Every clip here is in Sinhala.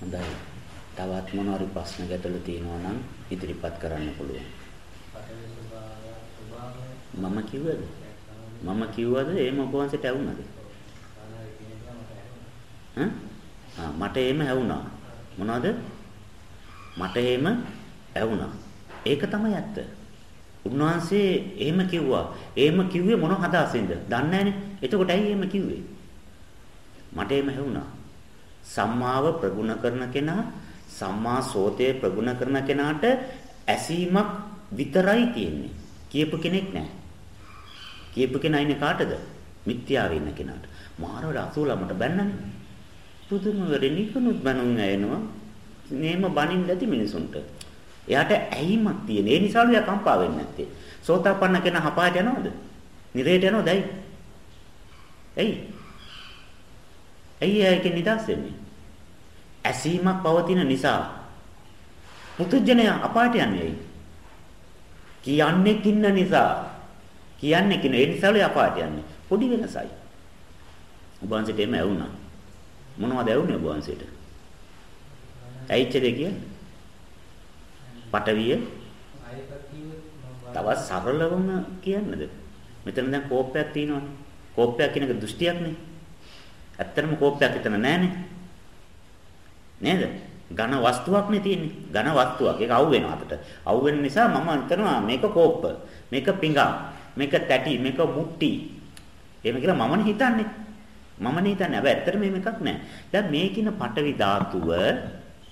හොඳයි. තවත් මොනවාරි ප්‍රශ්න ගැටලු තියෙනවා නම් ඉදිරිපත් කරන්න පුළුවන්. මම කිව්වද? මම කිව්වද එහෙම ඔබ වහන්සේට ඇහුණාද? හ්ම්? ආ මට එහෙම ඇහුණා. මොනවද? මට එහෙම ඇහුණා. ඒක තමයි ඇත්ත. උන්වහන්සේ එහෙම කිව්වා. එහෙම කිව්වේ මොන හදාසින්ද? දන්නේ නැහනේ. එතකොට ඇයි එහෙම කිව්වේ? මට එහෙම ඇහුණා. සම්මාව ප්‍රගුණ කරන කෙනා සම්මා සෝතය ප්‍රගුණ කරන කෙනාට ඇසීමක් විතරයි තියෙන්නේ. කියපු කෙනෙක් නැහැ. කියපු කෙනා ඉන්නේ කාටද? මිත්‍යාවේ ඉන්න කෙනාට. මාරවල අසූලමට බැන්නනේ. පුදුම වෙරෙනිකුනුත් බණුන් ඇෙනවා. නේම බණින් නැති මිනිසුන්ට. එයාට ඇහිමක් තියෙන. ඒ නිසාලු එයා කම්පා වෙන්නේ නැත්තේ. සෝතාපන්න කෙනා හපාට යනවද? නිරේට යනවද ඇයි? ඇයි? ඇයි ඒකේ නිදාස් වෙන්නේ? ඇසීමක් පවතින නිසා පුදුජනය අපාට යන්නේ ඇයි? කියන්නේ කින්න නිසා කියන්නේ කින ඒ නිසාලු අපාට යන්නේ. පොඩි වෙනසයි. ඔබ වහන්සේට එම ඇවුනා. මොනවද ඇවුනේ ඔබ වහන්සේට? ඇයිච්ච දෙ කියන්නේ? පටවිය තවත් සරලවම කියන්නද? මෙතන දැන් කෝපයක් තියෙනවනේ. කෝපයක් කියන එක දෘෂ්ටියක්නේ. ඇත්තටම කෝපයක් එතන නැහනේ. නේද? ඝන වස්තුවක් නේ තියෙන්නේ. ඝන වස්තුවක්. ඒක අවු වෙනවා අතට. අවු වෙන නිසා මම හිතනවා මේක කෝප්ප. මේක පිඟා. මේක තැටි. මේක මුට්ටි. එහෙම කියලා මමනේ හිතන්නේ. මමනේ හිතන්නේ. හැබැයි ඇත්තට මේක එකක් නෑ. දැන් මේකින පටවි ධාතුව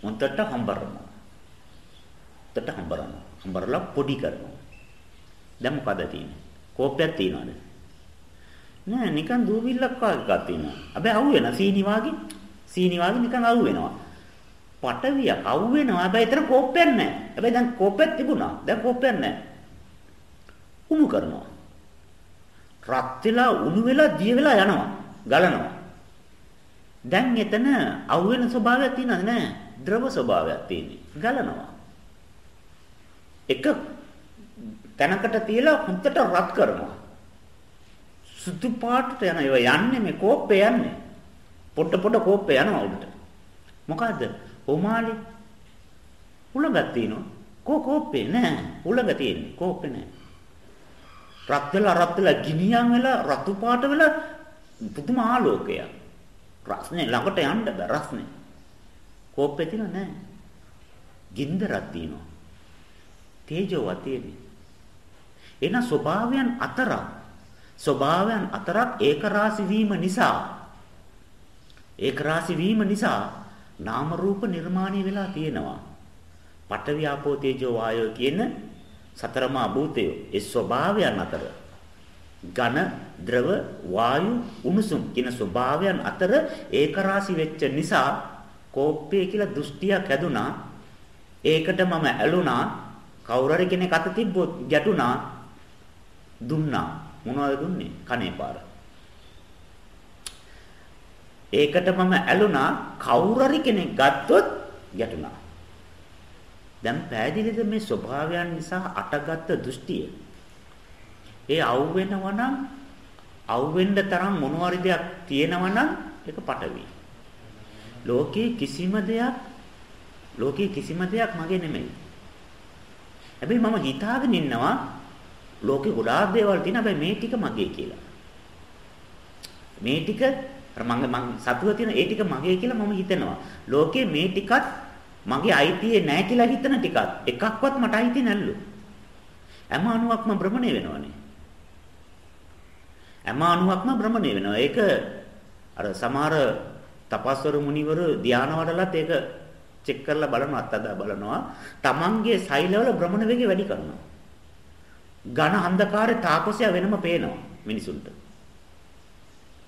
උන්ටට හම්බරනවා. උන්ටට හම්බරනවා. හම්බරලා පොඩි කරනවා. දැන් මොකද තියෙන්නේ? කෝපයක් තියනවද? නෑ නිකන් දූවිල්ලක් වගේ එකක් තියෙනවා. හැබැයි අවු වෙන සීනි වාගේ සීනි වාගේ නිකන් අවු වෙනවා. පටවියක් අවු වෙනවා. හැබැයි එතන කෝපයක් නෑ. හැබැයි දැන් කෝපයක් තිබුණා. දැන් කෝපයක් නෑ. උණු කරනවා. රත් වෙලා උණු වෙලා දිය වෙලා යනවා. ගලනවා. දැන් එතන අවු වෙන ස්වභාවයක් තියෙනවද නෑ? ද්‍රව ස්වභාවයක් තියෙන්නේ. ගලනවා. එක තැනකට තියලා හුත්තට රත් කරනවා. සුදු පාටට යන ඒවා යන්නේ මේ කෝප්පේ යන්නේ. පොඩ පොඩ කෝප්පේ යනවා උඩට. මොකද්ද? ඔමාලි උලඟක් තියෙනවා. කෝ කෝප්පේ නෑ. උලඟ තියෙන්නේ. කෝප්පේ නෑ. රත් වෙලා රත් වෙලා ගිනියම් වෙලා රතු පාට වෙලා පුදුම ආලෝකයක්. රස්නේ ළඟට යන්න බෑ රස්නේ. කෝප්පේ තියෙනව නෑ. ගින්දරක් තියෙනවා. තේජෝවක් තියෙන්නේ. එන ස්වභාවයන් අතරක් ස්වභාවයන් අතරක් ඒකරාශි වීම නිසා. ඒකරාශි වීම නිසා නාම රූප නිර්මාණය වෙලා තියෙනවා. පඨවි ආපෝ තේජෝ වායෝ කියන සතරමා භූතය ඒ ස්වභාවයන් අතර. ඝන ද්‍රව වායු උණුසුම් කියන ස්වභාවයන් අතර ඒකරාශි වෙච්ච නිසා කෝප්පේ කියලා දෘෂ්ටියක් හැදුනා. ඒකට මම ඇලුනා. කවුරු හරි කෙනෙක් අත තිබ්බොත් ගැටුණා දුන්නා. මොනවද දුන්නේ? කනේ පාර. ඒකට මම ඇලුනා කවුරු හරි කෙනෙක් ගත්තොත් ගැටුණා දැන් පෑදිලිද මේ ස්වභාවයන් නිසා අටගත් දෘෂ්ටිය? ඒ අවු වෙනවා නම් අවු වෙන්න තරම් මොනවාරි දෙයක් තියෙනවා නම් ඒක පටවි. ලෝකේ කිසිම දෙයක් ලෝකේ කිසිම දෙයක් මගේ නෙමෙයි. හැබැයි මම හිතාගෙන ඉන්නවා ලෝකේ ගොඩාක් දේවල් තියෙන හැබැයි මේ ටික මගේ කියලා. මේ ටික අර මම මං සතුව තියෙන ඒ ටික මගේ කියලා මම හිතනවා. ලෝකේ මේ ටිකත් මගේ අයිතියේ නැහැ කියලා හිතන ටිකත් එකක්වත් මට අයිති නැල්ලු. හැම අණුවක්ම භ්‍රමණය වෙනවනේ. හැම අණුවක්ම භ්‍රමණය වෙනවා. ඒක අර සමහර තපස්වර මුනිවරු ධානය වඩලත් ඒක චෙක් කරලා බලනවා අත්අදා බලනවා. Tamange සෛලවල භ්‍රමණ වේගය වැඩි කරනවා. ඝන අන්ධකාරේ තාපසයා වෙනම පේනවා මිනිසුන්ට.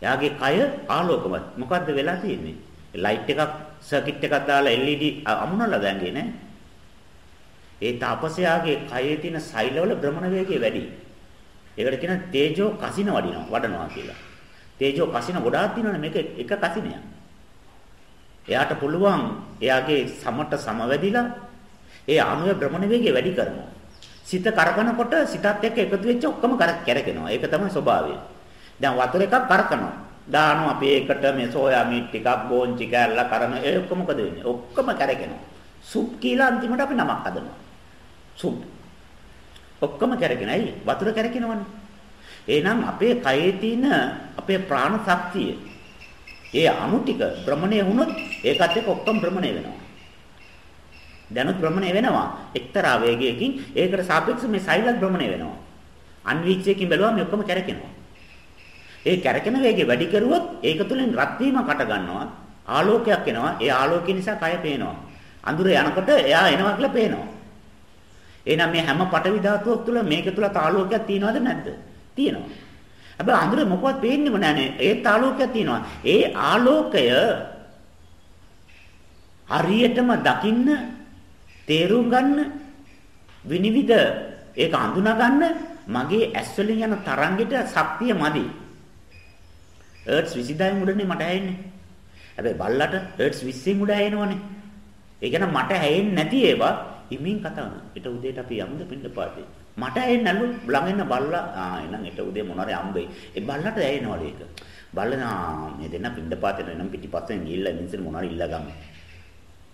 එයාගේ කය ආලෝකවත්. මොකද්ද වෙලා තියෙන්නේ? ලයිට් එකක් සර්කිට් එකක් දාලා LED අමුණලා දැන්ගේ නේ. ඒ තාපසයාගේ කයේ තියෙන සෛලවල භ්‍රමණ වේගය වැඩි. ඒකට කියන තේජෝ කසින වඩිනවා වඩනවා කියලා. තේජෝ කසින ගොඩාක් තියෙනවනේ මේක එක කසිනයක්. එයාට පුළුවන් එයාගේ සමට සමවැදිලා ඒ අණුවේ භ්‍රමණ වේගය වැඩි කරනවා. සිත කරකනකොට සිතත් එක්ක එකතු වෙච්ච ඔක්කොම කරකැරගෙනවා. ඒක තමයි ස්වභාවය. දැන් වතුර එකක් කරකනවා. දානවා අපි ඒකට මේ සෝයා මීට් ටිකක් බෝන්චි කෑල්ල කරන ඒ ඔක්කොම මොකද වෙන්නේ? ඔක්කොම කරගෙනවා. සුප් කියලා අන්තිමට අපි නමක් හදනවා. සුප්. ඔක්කොම කරගෙන ඇයි? වතුර කරකිනවනේ. එහෙනම් අපේ කයේ තියෙන අපේ ප්‍රාණ ශක්තිය ඒ අණු ටික භ්‍රමණය වුණොත් ඒකත් එක්ක ඔක්කොම භ්‍රමණය වෙනවා. දැනුත් භ්‍රමණය වෙනවා. එක්තරා වේගයකින් ඒකට සාපේක්ෂව මේ සෛලත් භ්‍රමණය වෙනවා. අන්විච්චයකින් බැලුවම මේ ඔක්කොම කැරකෙනවා. ඒ කැරකෙන වේගය වැඩි කරුවොත් ඒක තුලින් රත් වීම කට ගන්නවා. ආලෝකයක් එනවා. ඒ ආලෝකය නිසා කය පේනවා. අඳුර යනකොට එයා එනවා කියලා පේනවා. එහෙනම් මේ හැම පටවි ධාතුවක් තුල මේක තුල ආලෝකයක් තියනවද නැද්ද? තියෙනවා. හැබැයි අඳුර මොකවත් පේන්නේම නැහැ. ඒත් ආලෝකයක් තියෙනවා. ඒ ආලෝකය හරියටම දකින්න තේරුම් ගන්න විනිවිද ඒක අඳුනා ගන්න මගේ ඇස් වලින් යන තරංගෙට ශක්තිය මදි. හර්ට්ස් 20000 උඩනේ මට ඇහෙන්නේ. හැබැයි බල්ලට හර්ට්ස් 20න් උඩ ඇහෙනවනේ. ඒ කියන්නේ මට ඇහෙන්නේ නැති ඒවා හිමින් කතා කරනවා. ඊට උදේට අපි යමුද පින්න පාතේ. මට ඇහෙන්නලු ළඟින්න බල්ලා ආ එහෙනම් ඊට උදේ මොනවාරි අම්බෙයි. ඒ බල්ලට ඇහෙනවලු ඒක. බල්ලා මේ දෙන්න පින්න පාතේ නම් පිටිපස්සෙන් ගිහිල්ලා මිනිස්සු මොනවාරි ඉල්ලගන්න.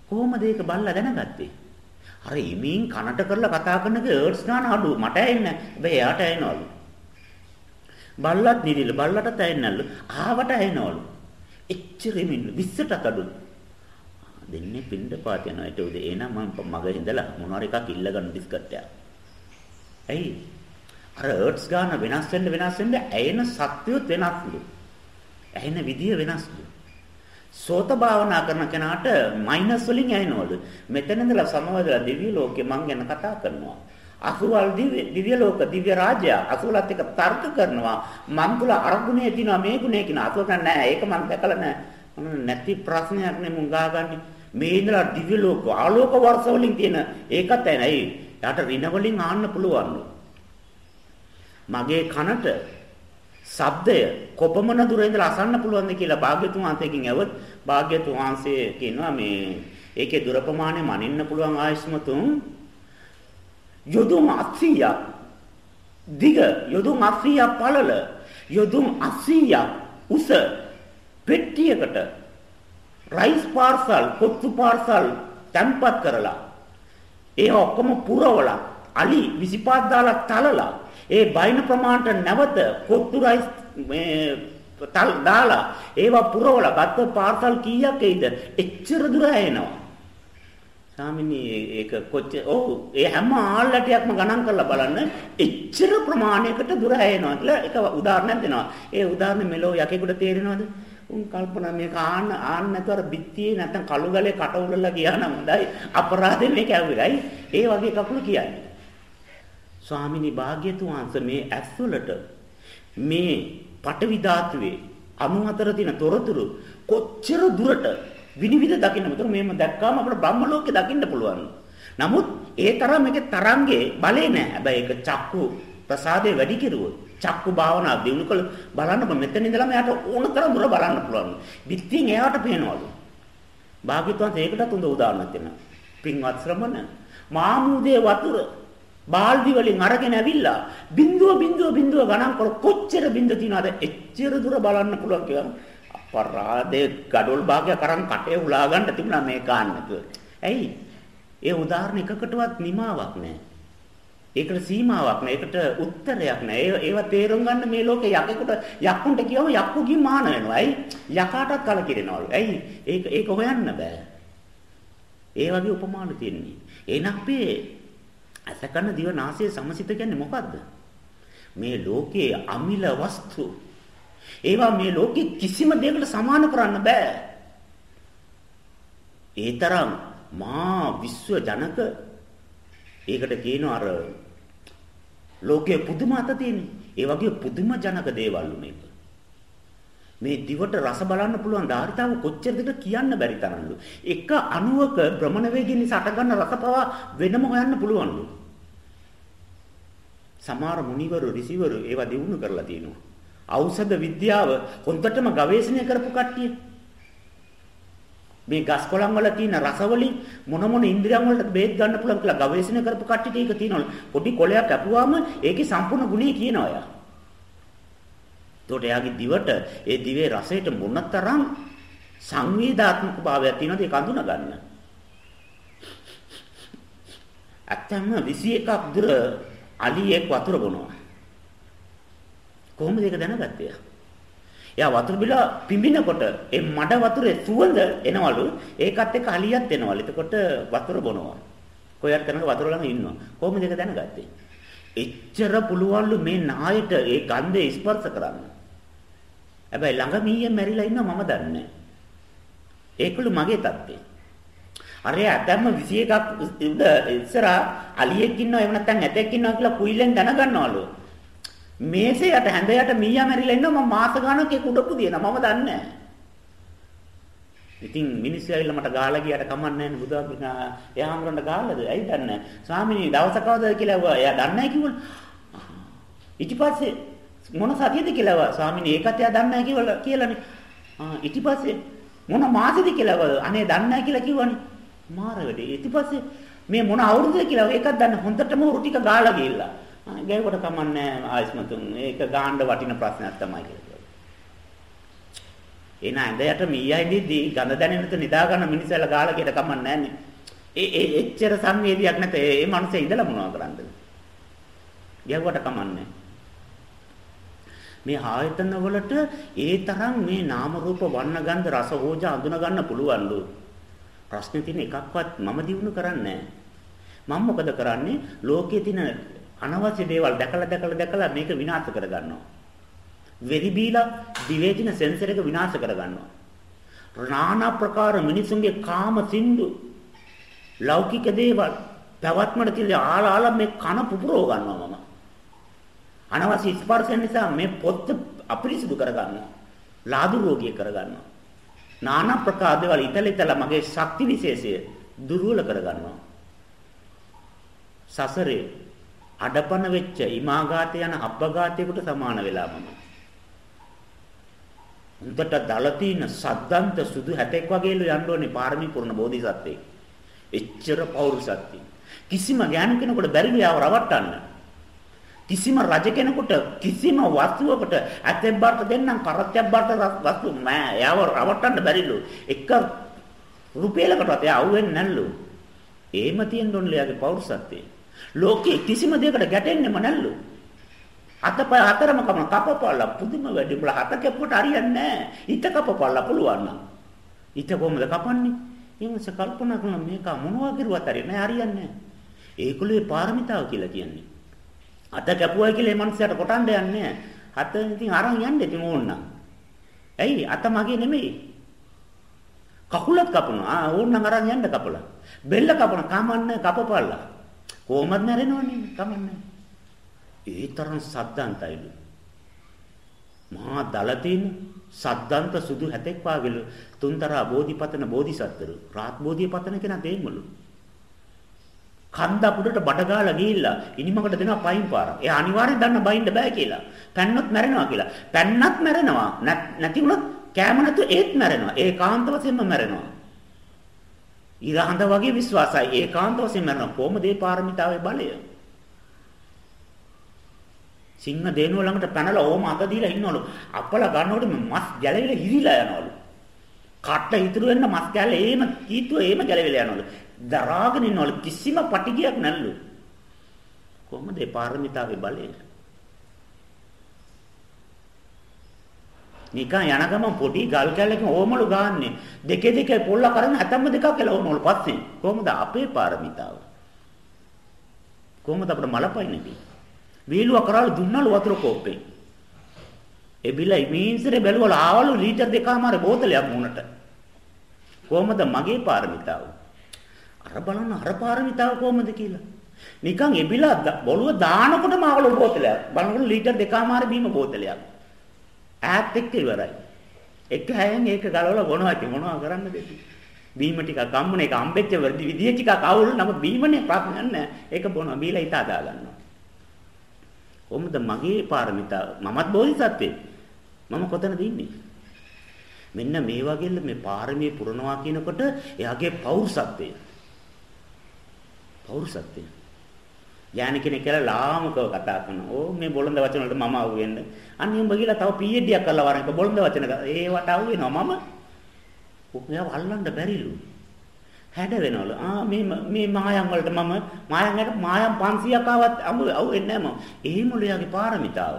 කොහොමද ඒක බල්ලා දැනගත්තේ? අර ඉමින් කනට කරලා කතා කරනක හර්ට්ස් ගන්න අඩු මට ඇහෙන්නේ නැහැ. හැබැයි එයාට ඇහෙනවලු. බල්ලත් නිදිල බල්ලටත් ඇහෙන්නලු. ආවට ඇහෙනවලු. එච්චරෙමින් 20ට අඩු. දෙන්නේ පින්ඩ පාත යනවා. ඒට උදේ එනනම් මම මග ඉඳලා මොනවාර එකක් ඉල්ල ගන්න බිස්කට් එකක්. ඇයි? අර හර්ට්ස් ගන්න වෙනස් වෙන්න වෙනස් වෙන්න ඇයෙන සත්‍යොත් වෙනස්ලු. ඇහෙන විදිය වෙනස්ලු. සෝත භාවනා කරන කෙනාට මයිනස් වලින් ඇහෙනවලු. මෙතන ඉඳලා සමවදලා දිව්‍ය ලෝකේ මං ගැන කතා කරනවා. අසුවල් දිව්‍ය දිව්‍ය ලෝක දිව්‍ය රාජ්‍ය අසුවලත් එක තර්ක කරනවා. මං තුල අරගුණේ තියෙනවා මේ ගුණේ කියන අසුව නෑ ඒක මං දැකලා නෑ. නැති ප්‍රශ්නයක් නේ මුං ගාගන්නේ. මේ ඉඳලා දිව්‍ය ලෝක ආලෝක වර්ෂ වලින් තියෙන ඒකත් ඇයි. යාට රින වලින් ආන්න පුළුවන්ලු. මගේ කනට ශබ්දය කොපමණ දුර ඉඳලා අසන්න පුළුවන්ද කියලා භාග්‍යතුන් වහන්සේකින් ඇහුවොත් භාග්‍යතුන් වහන්සේ කියනවා මේ ඒකේ දුර ප්‍රමාණය මනින්න පුළුවන් ආයස්මතුන් යොදුන් 800ක් දිග යොදුන් 800ක් පළල යොදුන් 800ක් උස පෙට්ටියකට රයිස් පාර්සල් කොත්තු පාර්සල් තැම්පත් කරලා ඒ ඔක්කොම පුරවලා අලි 25 දාලා තලලා ඒ බයින ප්‍රමාණයට නැවත කොත්තු රයිස් මේ තල් දාලා ඒවා පුරවලා ගත්ත පාර්සල් කීයක් එයිද? එච්චර දුර ඇෙනවා. ස්වාමිනී ඒක කොච්චර ඔව් ඒ හැම ආල්ලටයක්ම ගණන් කරලා බලන්න එච්චර ප්‍රමාණයකට දුර ඇෙනවා කියලා එක උදාහරණයක් දෙනවා. ඒ උදාහරණ මෙලෝ යකෙකුට තේරෙනවද? උන් කල්පනා මේක ආන්න ආන්න නැතුව අර බිත්තියේ නැත්නම් කළු ගලේ කට උලලා ගියා නම් හොඳයි අපරාධේ මේක ඇව්වයි. ඒ වගේ කකුල කියන්නේ. ස්වාමිනී භාග්‍යතුන් වහන්සේ මේ ඇස්වලට මේ පටවි ධාතුවේ 94 තියෙන තොරතුරු කොච්චර දුරට විනිවිද දකින්න මුතර මේම දැක්කාම අපිට බ්‍රහ්ම ලෝකේ දකින්න පුළුවන්. නමුත් ඒ තරම් මේකේ තරංගේ බලේ නැහැ. හැබැයි ඒක චක්කු ප්‍රසාදේ වැඩි කෙරුවොත් චක්කු භාවනා දිනු කළ බලන්න මෙතන ඉඳලාම යාට ඕන තරම් දුර බලන්න පුළුවන්. පිටින් එයාට පේනවලු. භාග්‍යතුන් ඒකටත් උඳ උදාහරණයක් දෙනවා. පින්වත් ශ්‍රමණ මාමුදේ වතුර බාල්දි වලින් අරගෙන ඇවිල්ලා බින්දුව බින්දුව බින්දුව ගණන් කර කොච්චර බින්ද තියනවද එච්චර දුර බලන්න පුළුවන් කියලා අපරාධේ gadol භාගයක් අරන් කටේ උලා ගන්න තිබුණා මේ කාන්නක. ඇයි? ඒ උදාහරණ එකකටවත් නිමාවක් නැහැ. ඒකට සීමාවක් නැහැ. ඒකට උත්තරයක් නැහැ. ඒවා තේරුම් ගන්න මේ ලෝකේ යකෙකුට යක්කුන්ට කියවම යක්කුගේ මාන වෙනවා. ඇයි? යකාටත් කලකිරෙනවලු. ඇයි? ඒක ඒක හොයන්න බෑ. ඒ වගේ උපමාන තියෙන්නේ. එහෙනම් අපේ අසකන දිව නාසය සමසිත කියන්නේ මොකද්ද? මේ ලෝකයේ අමිල වස්තු. ඒවා මේ ලෝකෙ කිසිම දෙයකට සමාන කරන්න බෑ. ඒ තරම් මා විශ්ව ජනක ඒකට කියනවා අර ලෝකයේ පුදුම අත තියෙන. ඒ වගේ පුදුම ජනක දේවල් මේක. මේ දිවට රස බලන්න පුළුවන් ධාරිතාව කොච්චරද කියන්න බැරි තරම්ලු. එක අණුවක භ්‍රමණ වේගයෙන් නිසා අටගන්න රස පවා වෙනම හොයන්න පුළුවන්ලු. සමහර මුනිවරු ඍෂිවරු ඒවා දිනු කරලා තියෙනවා. ඖෂධ විද්‍යාව හොඳටම ගවේෂණය කරපු කට්ටිය. මේ ගස් කොළන් වල තියෙන රස වලින් මොන මොන ඉන්ද්‍රියන් වලට බේත් ගන්න පුළුවන් කියලා ගවේෂණය කරපු කට්ටියට ඒක තියෙනවා. පොඩි කොළයක් කැපුවාම ඒකේ සම්පූර්ණ ගුණය කියනවා යා. එතකොට එයාගේ දිවට ඒ දිවේ රසයට මොනතරම් සංවේදාත්මක භාවයක් තියෙනවද ඒක අඳුන ගන්න. ඇත්තම 21ක් දුර අලියෙක් වතුර බොනවා. කොහොමද ඒක දැනගත්තේ? එයා වතුර බිලා පිඹිනකොට ඒ මඩ වතුරේ සුවඳ එනවලු ඒකත් එක්ක අලියත් එනවලු. එතකොට වතුර බොනවා. කොයත් තැනක වතුර ළඟ ඉන්නවා. කොහොමද ඒක දැනගත්තේ? එච්චර පුළුවන්ලු මේ නායට ඒ ගන්ධය ස්පර්ශ කරන්න. හැබැයි ළඟ මීයෙන් මැරිලා ඉන්නවා මම දන්නේ ඒකළු මගේ தත්ත්වය. අර ඇතැම්ම 21ක් උඩ ඉස්සරහා අලියෙක් ඉන්නවා එහෙම නැත්නම් ඇතෙක් ඉන්නවා කියලා කුයිලෙන් දැනගන්නවලු. මේසේ යට හැඳ යට මීයා මැරිලා ඉන්නවා මම මාස ගානක් ඒක උඩ පුදිනවා මම දන්නේ නැහැ. ඉතින් මිනිස්සු ඇවිල්ලා මට ගාලා ගියට කමන්නේ නැහැ නේ බුදුහාමුදුරනේ එයා හම්රන්න ගාලාද? ඇයි දන්නේ නැහැ. ස්වාමිනී දවසකවද කියලා ඇහුවා. එයා දන්නේ නැහැ කිව්වලු. ඊට පස්සේ මොන සතියද කියලා ඇහුවා. ස්වාමිනී ඒකත් එයා දන්නේ නැහැ කිව්වල කියලානේ. ආ ඊට පස්සේ මොන මාසෙද කියලා ඇහුවා. අනේ දන්නේ නැහැ කියලා කිව්වනේ. මාර වැඩේ. ඊට පස්සේ මේ මොන අවුරුද්දද කියලා ඒකත් දන්නේ හොඳටම උරු ටික ගාලා ගිහිල්ලා. ගෑවට කමන්නේ ආයස්මතුන්. ඒක ගාන්න වටින ප්‍රශ්නයක් තමයි කියලා. එන ඇඳයට මීයා ඉඳිද්දී ගඳ දැනෙන්නත් නිදා ගන්න මිනිස්සුල ගාලා කියට කමන්නේ නැන්නේ. ඒ ඒ එච්චර සංවේදියක් නැත. ඒ මනුස්සයා ඉඳලා මොනව කරන්නද? ගැව්වට කමන්නේ. මේ ආයතන වලට ඒ තරම් මේ නාම රූප වර්ණ ගන්ධ රස ඕජා අඳුන ගන්න පුළුවන්ලු. ප්‍රශ්නේ තියෙන එකක්වත් මම දිනු කරන්නේ මම මොකද කරන්නේ? ලෝකයේ තියෙන අනවශ්‍ය දේවල් දැකලා දැකලා දැකලා මේක විනාශ කරගන්නවා. වෙරි බීලා දිවේ තියෙන සෙන්සර් එක විනාශ කරගන්නවා. নানা ප්‍රකාර මිනිසුන්ගේ කාම සින්දු ලෞකික දේවල් පැවැත්මට තියෙන ආලාල මේ කන පුපුරව ගන්නවා මම. අනවශ්‍ය ස්පර්ශයන් නිසා මේ පොත් අපිරිසිදු කරගන්නවා. ලාදු රෝගිය කරගන්නවා. নানা ප්‍රකාර දේවල් ඉතලිතල මගේ ශක්ති විශේෂය දුර්වල කරගන්නවා. සසරේ අඩපණ වෙච්ච ඉමාඝාත යන අබ්බඝාතයකට සමාන වෙලා මම. උන්ට දල තියෙන සද්දන්ත සුදු හැටෙක් වගේලු යන්න ඕනේ පාරමී පුරණ බෝධිසත්වෙක්. එච්චර පෞරුෂත්වය. කිසිම ඥාන කෙනෙකුට බැරි වියව රවට්ටන්න. කිසිම රජ කෙනෙකුට කිසිම වස්තුවකට ඇතෙක් බාට දෙන්නම් කරත්තයක් බාට වස්තු නෑ. එයාව රවට්ටන්න බැරිලු. එක රුපියලකටවත් එයා අහුවෙන්නේ නැල්ලු. එහෙම තියෙන්න ඕනේ එයාගේ පෞරුෂත්වය. ලෝකේ කිසිම දෙයකට ගැටෙන්නෙම නැල්ලු. අතපය හතරම කම කපපල්ලා පුදුම වැඩි උඹලා හත කැපුවට හරියන්නේ නැහැ. ඊට කපපල්ලා පුළුවන් නම්. ඊට කොහමද කපන්නේ? එමස කල්පනා කරන මේක මොනවා කරුවත් හරියන්නේ හරියන්නේ නැහැ. ඒකුලේ පාරමිතාව කියලා කියන්නේ. අත කැපුවයි කියලා මේ මනුස්සයාට කොටන්න යන්නේ නැහැ. අත ඉතින් අරන් යන්නේ ඉතින් ඕන්න. ඇයි අත මගේ නෙමෙයි. කකුලත් කපනවා. ආ ඕන්න අරන් යන්න කපලා. බෙල්ල කපන කමන්නේ කපපල්ලා. කොහොමද නැරෙනවනේ කමන්නේ. ඒ තරම් සද්දන්තයිලු. මහා දලතින් සද්දන්ත සුදු හැතෙක් වාගේලු තුන්තරා බෝධිපතන බෝධිසත්වරු රාත් බෝධිය පතන කෙනා දෙන්නලු. කන්ද පුඩට බඩ ගාලා ගිහිල්ලා ඉනිමකට දෙනවා පයින් පාර. එයා අනිවාර්යෙන් දන්න බයින්න බෑ කියලා. පැන්නොත් මැරෙනවා කියලා. පැන්නත් මැරෙනවා. නැති වුණොත් කෑම නැතු ඒත් මැරෙනවා. ඒකාන්ත වශයෙන්ම මැරෙනවා. ඊරහඳ වගේ විශ්වාසයි ඒකාන්ත වශයෙන් මරන කොහොමද ඒ පාරමිතාවේ බලය? සිංහ දේනුව ළඟට පැනලා ඕම අත දීලා ඉන්නවලු. අපල ගන්නකොට මස් ගැලවිලා හිරිලා යනවලු. කට්ට ඉතුරු වෙන්න මස් ගැල ඒම කීතුව ඒම ගැලවිලා යනවලු. දරාගෙන ඉන්නවලු. කිසිම පටිගයක් නැල්ලු. කොහොමද ඒ පාරමිතාවේ බලය? නිකන් යන ගමන් පොඩි ගල් කැලකින් ඕමලු ගාන්නේ. දෙකේ දෙකේ පොල්ල කරන හැතැම්ම දෙකක් කියලා ඕමලු පස්සේ. කොහොමද අපේ පාරමිතාව? කොහොමද අපිට මලපයින්නේ වීලුව කරාලු දුන්නලු වතුර කෝප්පේ. එබිලා ඉමීන්සරේ බැලුවල ආවලු ලීටර් දෙකමාර බෝතලයක් මුණට. කොහොමද මගේ පාරමිතාව? අර බලන්න අර පාරමිතාව කොහොමද කියලා නිකන් එබිලා බොළුව දානකොටම ආවලු බෝතලයක් බලනකොට ලීටර් දෙකමාර බීම බෝතලයක් ඈත් එක්ක ඉවරයි. එක හැයෙන් ඒක ගලවලා බොනවා ඉතින් මොනවා කරන්නද ඉතින්. බීම ටිකක් ගම්මුනේ ඒක අම්බෙච්ච වර්ධි විදිය ටිකක් අවුල් නම බීමනේ ප්‍රශ්නයක් නැහැ. ඒක බොනවා බීලා හිත අදා ගන්නවා. කොහොමද මගේ පාරමිතාව? මමත් බෝධිසත්වෙක්. මම කොතනද ඉන්නේ? මෙන්න මේ වගේ මේ පාරමී පුරනවා කියනකොට එයාගේ පෞරුෂත්වය. පෞරුෂත්වය. ඥාන කෙනෙක් කියලා ලාමකව කතා කරනවා. ඕ මේ බොළඳ වචන වලට මම අහු වෙන්න. අන්න උඹ ගිහලා තව PhD එකක් කරලා වරන් එක බොළඳ වචන ඒවට අහු වෙනවා මම. ඔයා වල්ලන්න බැරිලු. හැඩ වෙනවලු. ආ මේ මේ මායම් වලට මම මායම් වලට මායම් 500ක් ආවත් අමු අහු වෙන්නේ නැහැ මම. එහෙමලු යාගේ පාරමිතාව.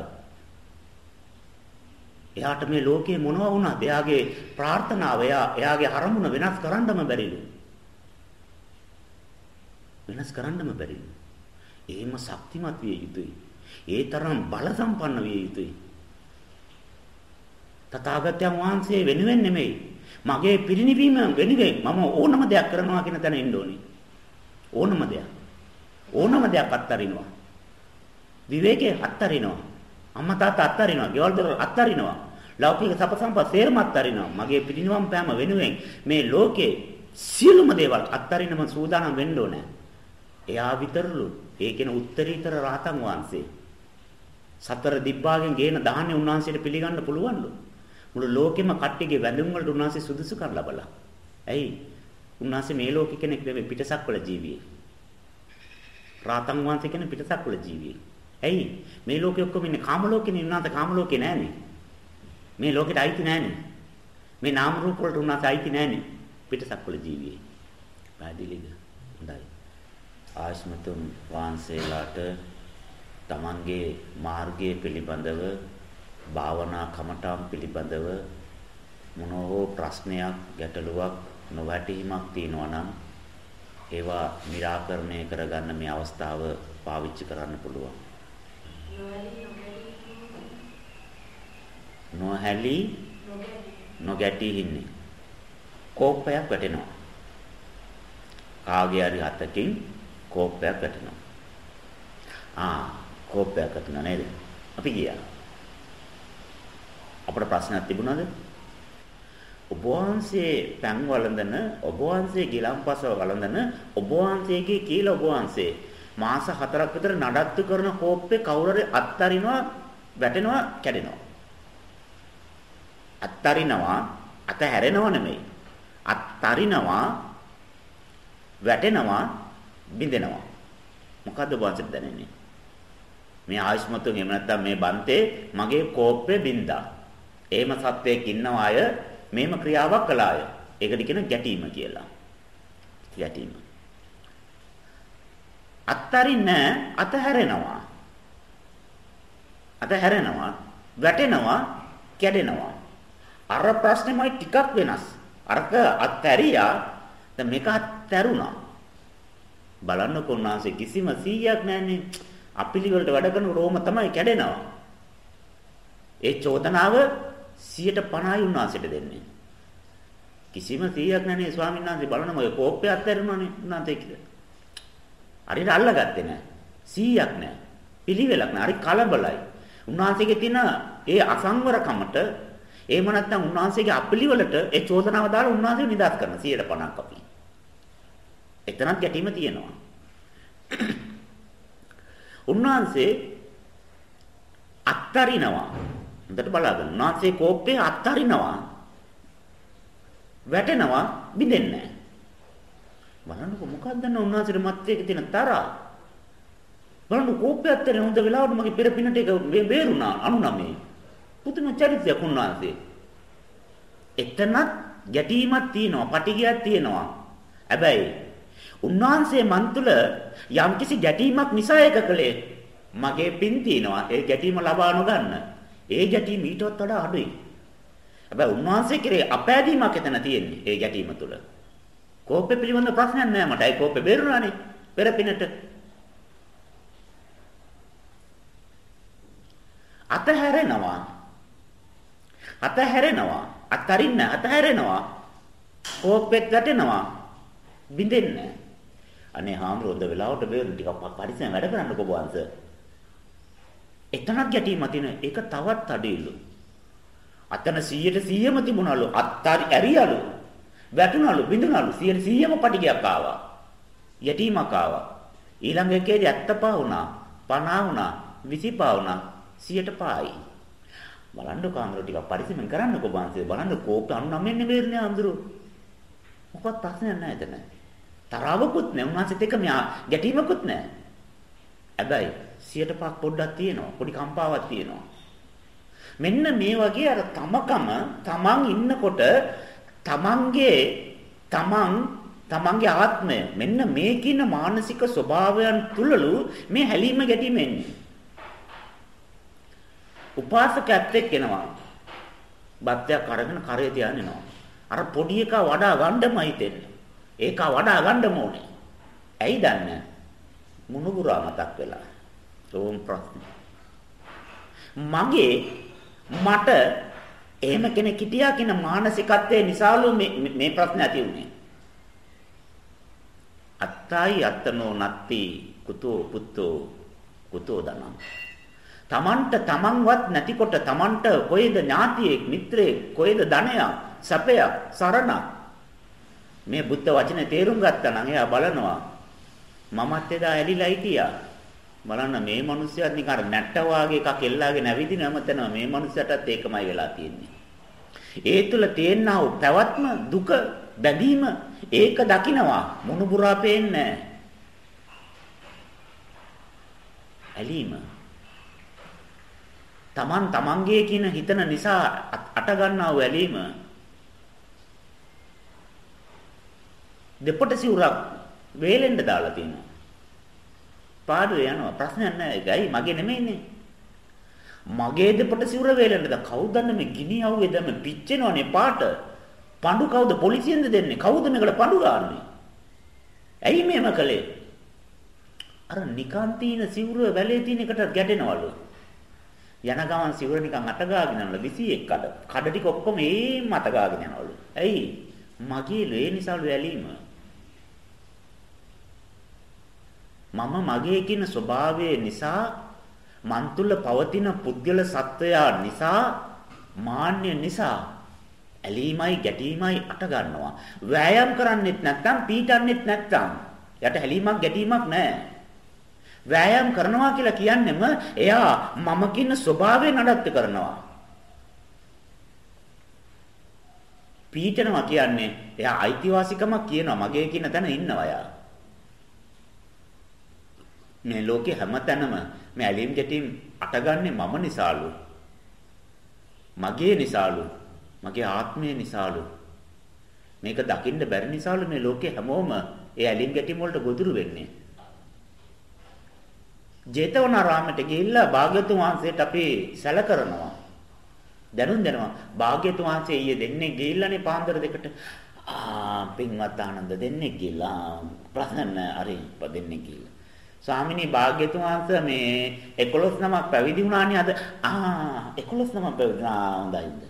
එයාට මේ ලෝකේ මොනවා වුණත් එයාගේ ප්‍රාර්ථනාව එයා එයාගේ අරමුණ වෙනස් කරන්නම බැරිලු. වෙනස් කරන්නම බැරිලු. එහෙම ශක්තිමත් විය යුතුයි. ඒ තරම් බල සම්පන්න විය යුතුයි. තථාගතයන් වහන්සේ වෙනුවෙන් නෙමෙයි. මගේ පිරිණිවීම වෙනුවෙන් මම ඕනම දෙයක් කරනවා කියන තැන එන්න ඕනේ. ඕනම දෙයක්. ඕනම දෙයක් අත්හරිනවා. විවේකේ අත්හරිනවා. අම්මා තාත්තා අත්හරිනවා. ගෙවල් දොර අත්හරිනවා. ලෞකික සප සම්පත් සේරම අත්හරිනවා. මගේ පිරිණිවම් පෑම වෙනුවෙන් මේ ලෝකේ සියලුම දේවල් අත්හරිනම සූදානම් වෙන්න ඕනේ. එයා විතරලු ඒ කියන උත්තරීතර රහතන් වහන්සේ. සතර දිබ්බාගෙන් ගේන දාහනේ උන්වහන්සේට පිළිගන්න පුළුවන්ලු. මුළු ලෝකෙම කට්ටියගේ වැඳුම් වලට උන්වහන්සේ සුදුසුකම් ලබලා. ඇයි? උන්වහන්සේ මේ ලෝකෙ කෙනෙක් නෙවෙයි පිටසක් වල ජීවියෙක්. රහතන් වහන්සේ කියන්නේ පිටසක් වල ජීවියෙක්. ඇයි? මේ ලෝකෙ ඔක්කොම ඉන්නේ කාම ලෝකෙනේ උන්වහන්සේ කාම ලෝකේ නෑනේ. මේ ලෝකෙට අයිති නෑනේ. මේ නාම රූප වලට උන්වහන්සේ අයිති නෑනේ. පිටසක් වල ජීවියෙක්. පැහැදිලිද? හොඳයි. ආශ්මතුන් වහන්සේලාට තමන්ගේ මාර්ගය පිළිබඳව භාවනා කමඨාම් පිළිබඳව මොනෝ ප්‍රශ්නයක් ගැටලුවක් නොවැටීමක් තියෙනවා නම් ඒවා निराකරණය කරගන්න මේ අවස්ථාව පාවිච්චි කරන්න පුළුවන්. නොහැලි නොගැටි ඉන්නේ. කෝපයක් වැටෙනවා. කාගේ හරි හතකින් කෝපයක් වැටෙනවා. ආ කෝපයක් වැටුණා නේද? අපි ගියා. අපට ප්‍රශ්නයක් තිබුණාද? ඔබ වහන්සේ පෑන් වළඳන ඔබ වහන්සේ ගිලම්පසව වළඳන ඔබ වහන්සේගේ කියලා ඔබ වහන්සේ මාස 4ක් විතර නඩත්තු කරන කෝප්පේ කවුරුරි අත්තරිනවා වැටෙනවා කැඩෙනවා. අත්තරිනවා අත හැරෙනව නෙමෙයි. අත්තරිනවා වැටෙනවා බිඳෙනවා. මොකද්ද වහන්සේට දැනෙන්නේ? මේ ආයස්මතුන් එහෙම නැත්නම් මේ බන්තේ මගේ කෝප්පේ බින්දා. එහෙම සත්වයක් ඉන්නව අය මේම ක්‍රියාවක් කළාය. ඒකට කියන ගැටීම කියලා. ගැටීම. අත්තරින්න අතහැරෙනවා. අතහැරෙනවා, වැටෙනවා, කැඩෙනවා. අර ප්‍රශ්නේමයි ටිකක් වෙනස්. අරක අත්හැරියා දැන් මේක අත්හැරුණා. බලන්නකො උන්වහන්සේ කිසිම 100ක් නැන්නේ අපිලිවලට වැඩ කරන රෝම තමයි කැඩෙනවා. ඒ චෝදනාව 150යි උන්වහන්සේට දෙන්නේ. කිසිම 100ක් නැන්නේ ස්වාමීන් වහන්සේ බලනම ඔය කෝප්පය අත්හැරෙනවනේ උන්වහන්සේ කියලා. හරියට අල්ලගත්තේ නැහැ. 100ක් නැහැ. පිළිවෙලක් නැහැ. හරි කලබලයි. උන්වහන්සේගේ තියෙන ඒ අසංවරකමට එහෙම නැත්නම් උන්වහන්සේගේ අපිලිවලට ඒ චෝදනාව දාලා උන්වහන්සේ නිදාස් කරන 150ක් අපි. එතනත් ගැටීම තියෙනවා. උන්වහන්සේ අත්තරිනවා. හොඳට බලන්න. උන්වහන්සේ කෝප්පේ අත්තරිනවා. වැටෙනවා බිඳෙන්නේ නැහැ. බලන්නකො මොකක්ද න උන්වහන්සේට මැත්තේක තියෙන තරහ. බලන්න කෝප්පේ අත්තරින හොඳ වෙලාවට මගේ පෙර පිනට එක බේරුණා 99. පුදුම චරිතයක් උන්වහන්සේ. එතනත් ගැටීමක් තියෙනවා, පටිගයක් තියෙනවා. හැබැයි උන්වහන්සේ මන් තුල යම්කිසි ගැටීමක් නිසා ඒක කළේ. මගේ පින් තියනවා. ඒ ගැටීම ලබා නොගන්න. ඒ ගැටීම ඊටවත් වඩා අඩුයි. හැබැයි උන්වහන්සේ කෙරේ අපෑදීමක් එතන තියෙන්නේ. ඒ ගැටීම තුල. කෝපේ පිළිබඳ ප්‍රශ්නයක් නෑ මට. ඒ කෝපේ බේරුණානේ. පෙර පිනට. අතහැරෙනවා. අතහැරෙනවා. අතරින්න අතහැරෙනවා. කෝපෙත් වැටෙනවා. බින්දෙන්නේ අනේ හාමුදුරුවෝ වෙලාවට බේරු ටිකක් පරිස්සම් වැඩ කරන්න කොබවංශ. එතනක් ගැටීම තියෙන ඒක තවත් අඩේලු. අතන 100ට 100ම තිබුණලු අත්තරි ඇරියලු. වැටුණලු බිඳුණලු 100ට 100ම පටිගයක් ආවා. යැටීමක් ආවා. ඊළඟ එකේදී 70 වුණා 50 වුණා 25 වුණා 100ට පායි. බලන්න කාමර ටිකක් පරිස්සම් කරන්නකෝ බංශේ බලන්න කෝප 99 නෙවෙයිනේ අඳුරු. මොකක්ද ප්‍රශ්නයක් නැහැ එතන. තරවකුත් නැහැ. උන්වහන්සේත් එක්ක මෙයා ගැටීමකුත් නැහැ. හැබැයි 100%ක් පොඩ්ඩක් තියෙනවා. පොඩි කම්පාවක් තියෙනවා. මෙන්න මේ වගේ අර තමකම තමන් ඉන්නකොට තමන්ගේ තමන් තමන්ගේ ආත්මය මෙන්න මේ කින මානසික ස්වභාවයන් තුලලු මේ හැලීම ගැටීම එන්නේ. උපාසකයත් එක්කෙනවා. බත්යක් අරගෙන කරේ තියානිනවා. අර පොඩි එකා වඩා ගන්නමයි තෙන්නේ. ඒක වඩා ගන්නම ඕනේ. ඇයි දන්නේ? මුණුබුරා මතක් වෙලා. ඕම් ප්‍රශ්න. මගේ මට එහෙම කෙනෙක් හිටියා කියන මානසිකත්වයේ නිසාලු මේ මේ ප්‍රශ්නේ ඇති වුනේ. අත්තයි අත්තනෝ නත්ති කුතෝ පුත්තෝ කුතෝ දනං තමන්ට තමන්වත් නැතිකොට තමන්ට කොයිද ඥාතියෙක් මිත්‍රයෙක් කොයිද ධනයක් සැපයක් සරණක් මේ බුද්ධ වචනේ තේරුම් ගත්තා නම් එයා බලනවා මමත් එදා ඇලිලා හිටියා. බලන්න මේ මිනිස්සයාත් නිකන් අර නැට්ට වාගේ එකක් එල්ලාගෙන ඇවිදින හැමතැනම මේ මිනිස්සයාටත් ඒකමයි වෙලා තියෙන්නේ. ඒ තුල තියෙනා වූ පැවැත්ම දුක බැඳීම ඒක දකිනවා. මොනුබුරා පේන්නේ ඇලීම. Taman tamanගේ කියන හිතන නිසා අට ගන්නා වූ ඇලීම දෙපොට සිවුරක් වේලෙන්න දාලා තියෙනවා. පාඩුවේ යනවා ප්‍රශ්නයක් නැහැ. ගයි මගේ නෙමෙයිනේ. මගේ දෙපොට සිවුර වේලෙන්නද කවුද මේ ගිනි අවුවේ දැම පිච්චෙනවනේ පාට. පඬු කවුද පොලිසියෙන්ද දෙන්නේ? කවුද මේකට පඬු ගන්නෙ? ඇයි මේම කළේ? අර නිකන් තියෙන සිවුර වැලේ තියෙන එකට ගැටෙනවලු. යන ගමන් සිවුර නිකන් අතගාගෙන යනවලු 21 කඩ. කඩ ටික ඔක්කොම ඒම අතගාගෙන යනවලු. ඇයි? මගේ ලේ නිසාලු ඇලීම. මම මගේ කියන ස්වභාවය නිසා මන් තුල පවතින පුද්ගල සත්වයා නිසා මාන්‍ය නිසා ඇලීමයි ගැටීමයි අට ගන්නවා. වෑයම් කරන්නෙත් නැත්නම් පීඩන්නෙත් නැත්නම් යට ඇලීමක් ගැටීමක් නැහැ. වෑයම් කරනවා කියලා කියන්නෙම එයා මම කියන ස්වභාවය නඩත්තු කරනවා. පීඩනවා කියන්නේ එයා අයිතිවාසිකමක් කියනවා මගේ කියන තැන ඉන්නවා එයා. මේ ලෝකේ හැමතැනම මේ ඇලීම් ගැටීම් අටගන්නේ මම නිසාලු. මගේ නිසාලු. මගේ ආත්මය නිසාලු. මේක දකින්න බැරි නිසාලු මේ ලෝකේ හැමෝම ඒ ඇලීම් ගැටීම් වලට ගොදුරු වෙන්නේ. ජේතවනාරාමයට ගිහිල්ලා භාග්‍යතුන් වහන්සේට අපි සැල කරනවා. දැනුම් දෙනවා. භාග්‍යතුන් වහන්සේ ඊයේ දෙන්නේ ගිහිල්ලානේ පාන්දර දෙකට. ආ පින්වත් ආනන්ද දෙන්නේ ගිහිල්ලා ප්‍රශ්න අරින් දෙන්නේ ගිහිල්ලා. ස්වාමිනී භාග්‍යතුන් වහන්සේ මේ 11 නමක් පැවිදි වුණානේ අද. ආ 11 නමක් පැවිදි වුණා. හොඳයිද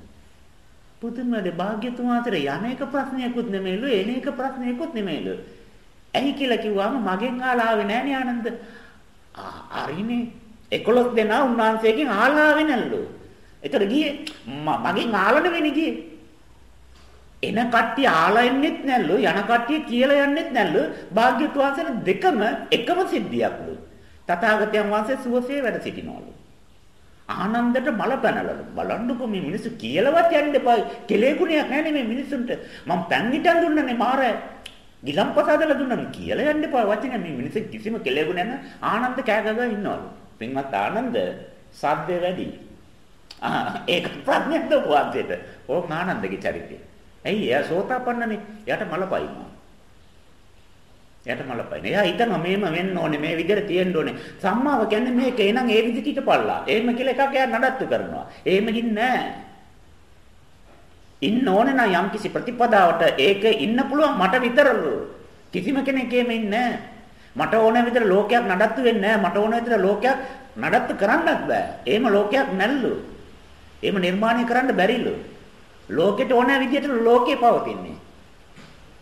පුදුමද භාග්‍යතුන් වහන්සේ යන එක ප්‍රශ්නයක්වත් නෙමෙයිලු එන එක ප්‍රශ්නයක්වත් නෙමෙයිලු. ඇයි කියලා කිව්වම මගෙන් ආලා ආවේ නෑනේ ආනන්ද. ආ හරිනේ 11 දෙනා උන්වහන්සේගෙන් ආලා ආවේ නැල්ලු. එතකොට ගියේ මගෙන් ආලා නෙවෙයි ගියේ. එන කට්ටිය ආලා එන්නෙත් නැල්ලු යන කට්ටිය කියලා යන්නෙත් නැල්ලු. භාග්‍යවත් වහන්සේ දෙකම එකම සිද්ධියක්ලු තථාගතයන් වහන්සේ සුවසේ වැඩ සිටිනවලු. ආනන්දට මල පැනලලු. බලන්නකො මේ මිනිස්සු කියලාවත් යන්න එපා. කෙලෙකුණයක් නැහැ මේ මිනිස්සුන්ට මම පෑන් හිටන් දුන්නනේ මාර ගිලම්පසාදලා දුන්නා කියලා යන්න එපා. වචන මේ මිනිස්සු කිසිම කෙලෙකුණ නැන ආනන්ද කෑ ගගා ඉන්නවලු. පින්වත් ආනන්ද සද්දේ වැඩි. ආ ඒක ප්‍රඥාද වහන්සේට ඕක ආනන්දගේ චරිතය. ඇයි එයා සෝතාපන්නනේ. එයාට මල පයින්නවා. එයාට මල පයින්. එයා හිතනවා මේම වෙන්න ඕනේ මේ විදිහට තියෙන්න ඕනේ. සම්මාව කියන්නේ මේක. එහෙනම් ඒ විදිහට හිටපල්ලා. එහෙම කියලා එකක් එයා නඩත්තු කරනවා. එහෙම ගින්නේ ඉන්න ඕනේ නම් යම්කිසි ප්‍රතිපදාවට ඒක ඉන්න පුළුවන් මට විතරලු. කිසිම කෙනෙක් එහෙම ඉන්නේ මට ඕන විදිහට ලෝකයක් නඩත්තු වෙන්නේ නැහැ. මට ඕන විදිහට ලෝකයක් නඩත්තු කරන්නත් බෑ. එහෙම ලෝකයක් නැල්ලු. එහෙම නිර්මාණය කරන්න බැරිලු. ලෝකෙට ඕන විදිහට ලෝකේ පවතින්නේ.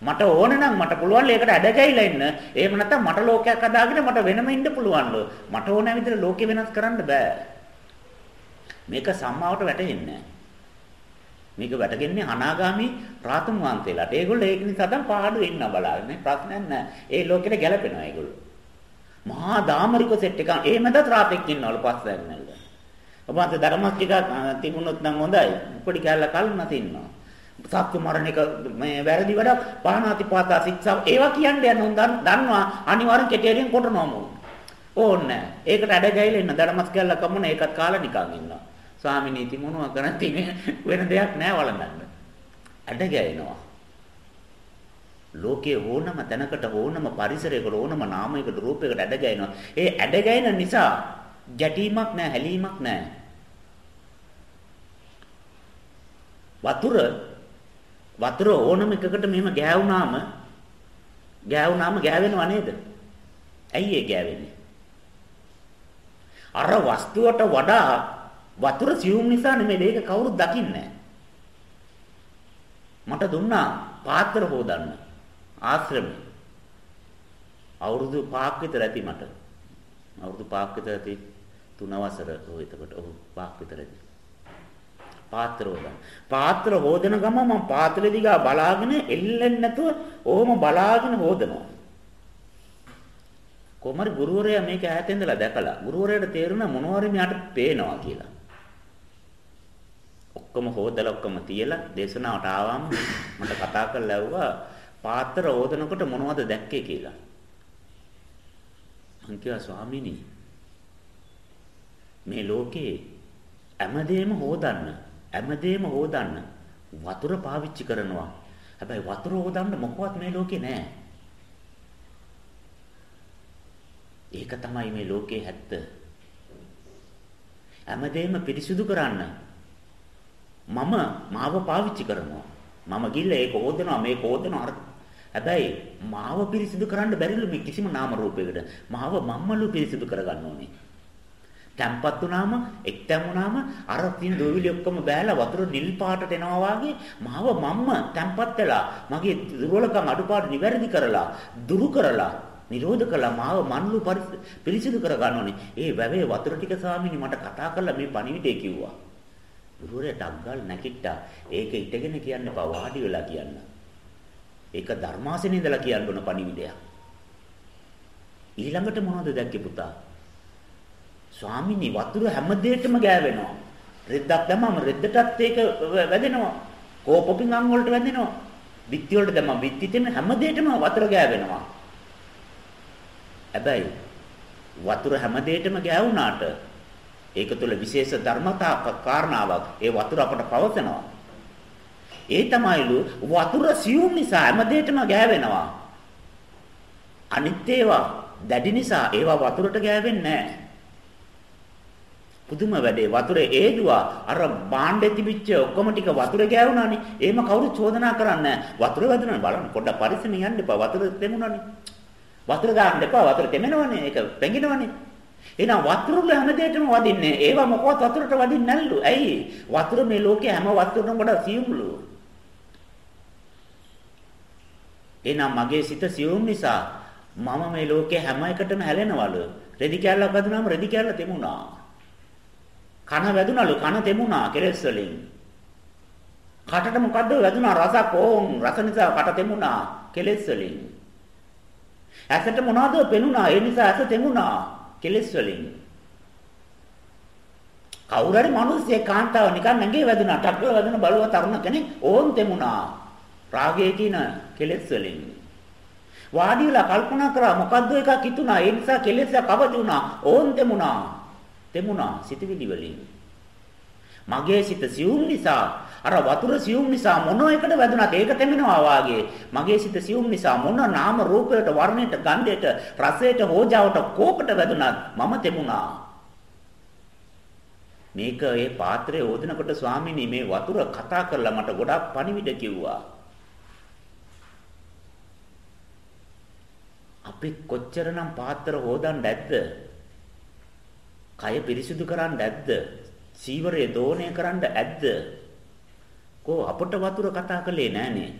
මට ඕන නම් මට පුළුවන් ඒකට ඇදගැහිලා ඉන්න. එහෙම නැත්නම් මට ලෝකයක් හදාගෙන මට වෙනම ඉන්න පුළුවන්ලු. මට ඕන විදිහට ලෝකෙ වෙනස් කරන්න බෑ. මේක සම්මාවට වැටෙන්නේ මේක වැටගෙන්නේ අනාගාමි රාතුන් වහන්සේලාට. ඒගොල්ලෝ ඒක නිසා තමයි පාඩු වෙන්න බලාගෙන. ප්‍රශ්නයක් නැහැ. ඒ ලෝකෙට ගැලපෙනවා ඒගොල්ලෝ. මහා දාමරික සෙට් එක. එහෙමද රාතෙක් ඉන්නවලු පස්සෙන් නැල්ල. ඔබත් ධර්මස් ටිකක් තිබුණොත් නම් හොඳයි. පොඩි කැලල කල්ම තින්නවා. සත්තු මරණ එක මේ වැරදි වැඩක් පානාතිපාතා ශික්ෂා ඒවා කියන්නේ යන දන්නවා අනිවාර්යෙන් කෙටියෙන් කොටනවා මොකද. ඕනේ ඒකට ඇඩ ගෑවිලා ඉන්න දඩමස් කැල්ල කමුන ඒකත් කාලා නිකන් ඉන්නවා. ස්වාමිනී ඉතින් මොනවා කරන්නේ වෙන දෙයක් නෑ වළඳන්න. ඇඩ ගෑවෙනවා. ලෝකයේ ඕනම තැනකට ඕනම පරිසරයකට ඕනම නාමයකට රූපයකට ඇඩ ගෑවෙනවා. ඒ ඇඩ ගෑවෙන නිසා ගැටීමක් නෑ හැලීමක් නෑ. වතුර වතුර ඕනම එකකට මෙහෙම ගෑවුනාම ගෑවුනාම ගෑවෙනව නේද? ඇයි ඒ ගෑවෙන්නේ? අර වස්තුවට වඩා වතුර සියුම් නිසා නෙමෙයි මේක කවුරුත් දකින්නේ මට දුන්නා පාත්‍ර හොදන්න ආශ්‍රමෙ අවුරුදු 5ක් විතර ඇති මට අවුරුදු 5ක් විතර ඇති තුන වසර ඔය එතකොට ඔව් 5ක් විතර ඇති පාත්‍ර හොදන්න පාත්‍ර හොදන ගම මම පාත්‍රෙ දිගා බලාගෙන එල්ලෙන්නේ නැතුව ඕම බලාගෙන හොදනවා කොමරි ගුරුවරයා මේක ඈත ඉඳලා දැකලා ගුරුවරයාට තේරුණා මොනවාරි මෙයාට පේනවා කියලා. ඔක්කොම හොදලා ඔක්කොම තියලා දේශනාවට ආවම මට කතා කරලා ඇහුවා පාත්‍ර හොදනකොට මොනවද දැක්කේ කියලා. මං කිව්වා ස්වාමීනි මේ ලෝකේ හැමදේම හොදන්න හැමදේම හොදන්න වතුර පාවිච්චි කරනවා. හැබැයි වතුර හොදන්න මොකවත් මේ ලෝකේ නැහැ. ඒක තමයි මේ ලෝකේ ඇත්ත. හැමදේම පිරිසිදු කරන්න මම මාව පාවිච්චි කරනවා. මම ගිල්ල ඒක හොදනවා මේක හොදනවා අර හැබැයි මාව පිරිසිදු කරන්න බැරිලු මේ කිසිම නාම රූපයකට. මාව මම්මලු පිරිසිදු කරගන්න ඕනේ. තැම්පත් වුණාම එක්තැම් වුණාම අර තියෙන දොවිලි ඔක්කොම බෑලා වතුර නිල් පාටට එනවා වාගේ මාව මම්ම තැම්පත් වෙලා මගේ දුර්වලකම් අඩුපාඩු නිවැරදි කරලා දුරු කරලා නිරෝධ කළා මාව මන්ලු පිරිසිදු කර ගන්න ඕනේ. ඒ වැවේ වතුර ටික ස්වාමීනි මට කතා කරලා මේ පණිවිඩය කිව්වා. ගුරුවරයා ඩග්ගල් නැකිට්ටා. ඒක ඉටගෙන කියන්න එපා වාඩි වෙලා කියන්න. ඒක ධර්මාසනේ ඉඳලා කියන්න ඕන පණිවිඩයක්. ඊළඟට මොනවද දැක්කේ පුතා? ස්වාමීනි වතුර හැම දෙයකම ගෑවෙනවා. රෙද්දක් දැම්මම රෙද්දටත් ඒක වැදෙනවා. කෝපොපින් අංග වලට වැදෙනවා. බිත්ති වලට දැම්මම බිත්තිතෙම හැම දෙයකම වතුර ගෑවෙනවා. හැබැයි වතුර හැම දෙයකම ගෑවුනාට ඒක තුළ විශේෂ ධර්මතා කාරණාවක් ඒ වතුර අපට පවසනවා. ඒ තමයිලු වතුර සියුම් නිසා හැම දෙයකම ගෑවෙනවා. අනිත් ඒවා දැඩි නිසා ඒවා වතුරට ගෑවෙන්නේ නැහැ. පුදුම වැඩේ වතුරේ ඒදුවා අර බාණ්ඩේ තිබිච්ච ඔක්කොම ටික වතුර ගෑවුනානේ. එහෙම කවුරු චෝදනා කරන්නේ නැහැ. වතුර වැදුනා බලන්න පොඩ්ඩක් පරිස්සමෙන් යන්න එපා. වතුර තෙමුණානේ. වතුර දාන්න එපා. වතුර තෙමෙනවනේ. ඒක පැංගිනවනේ. එහෙනම් වතුර වල හැම දෙයකම වදින්නේ. ඒවා මොකවත් වතුරට වදින්නේ නැල්ලු. ඇයි? වතුර මේ ලෝකේ හැම වතුරටම වඩා සියුම්ලු. එහෙනම් මගේ සිත සියුම් නිසා මම මේ ලෝකේ හැම එකටම හැලෙනවලු. රෙදි කැල්ලක් වැදුනාම රෙදි කැල්ල තෙමුණා. කන වැදුනලු කන තෙමුණා කෙලස් වලින්. කටට මොකද්ද වැදුනා රසක් ඕම් රස නිසා කට තෙමුණා කෙලස් වලින්. ඇසට මොනවද පෙනුණා? ඒ නිසා ඇස තෙමුණා කෙලෙස් වලින්. කවුරු හරි මිනිස්සේ කාන්තාව නිකන් නැගේ වැදුනා. ටක්කල වැදුන බලුව තරුණ කෙනෙක් ඕන් තෙමුණා. රාගයේ තියෙන කෙලෙස් වලින්. වාඩි වෙලා කල්පනා කරා මොකද්ද එකක් හිතුණා. ඒ නිසා කෙලෙස් කවදි වුණා. ඕන් තෙමුණා. තෙමුණා සිතවිලි වලින්. මගේ සිත සියුම් නිසා අර වතුර සියුම් නිසා මොන එකට වැදුනත් ඒක තෙමෙනවා වාගේ මගේ සිත සියුම් නිසා මොන නාම රූපයට වර්ණයට ගන්ධයට රසයට හෝජාවට කෝකට වැදුනත් මම තෙමුණා මේක ඒ පාත්‍රයේ ඕදනකොට ස්වාමීනි මේ වතුර කතා කරලා මට ගොඩාක් පණිවිඩ කිව්වා අපි කොච්චරනම් පාත්‍ර හොදන්න ඇද්ද? කය පිරිසිදු කරන්න ඇද්ද? සීවරය දෝණය කරන්න ඇද්ද? කෝ අපට වතුර කතා කළේ නෑනේ.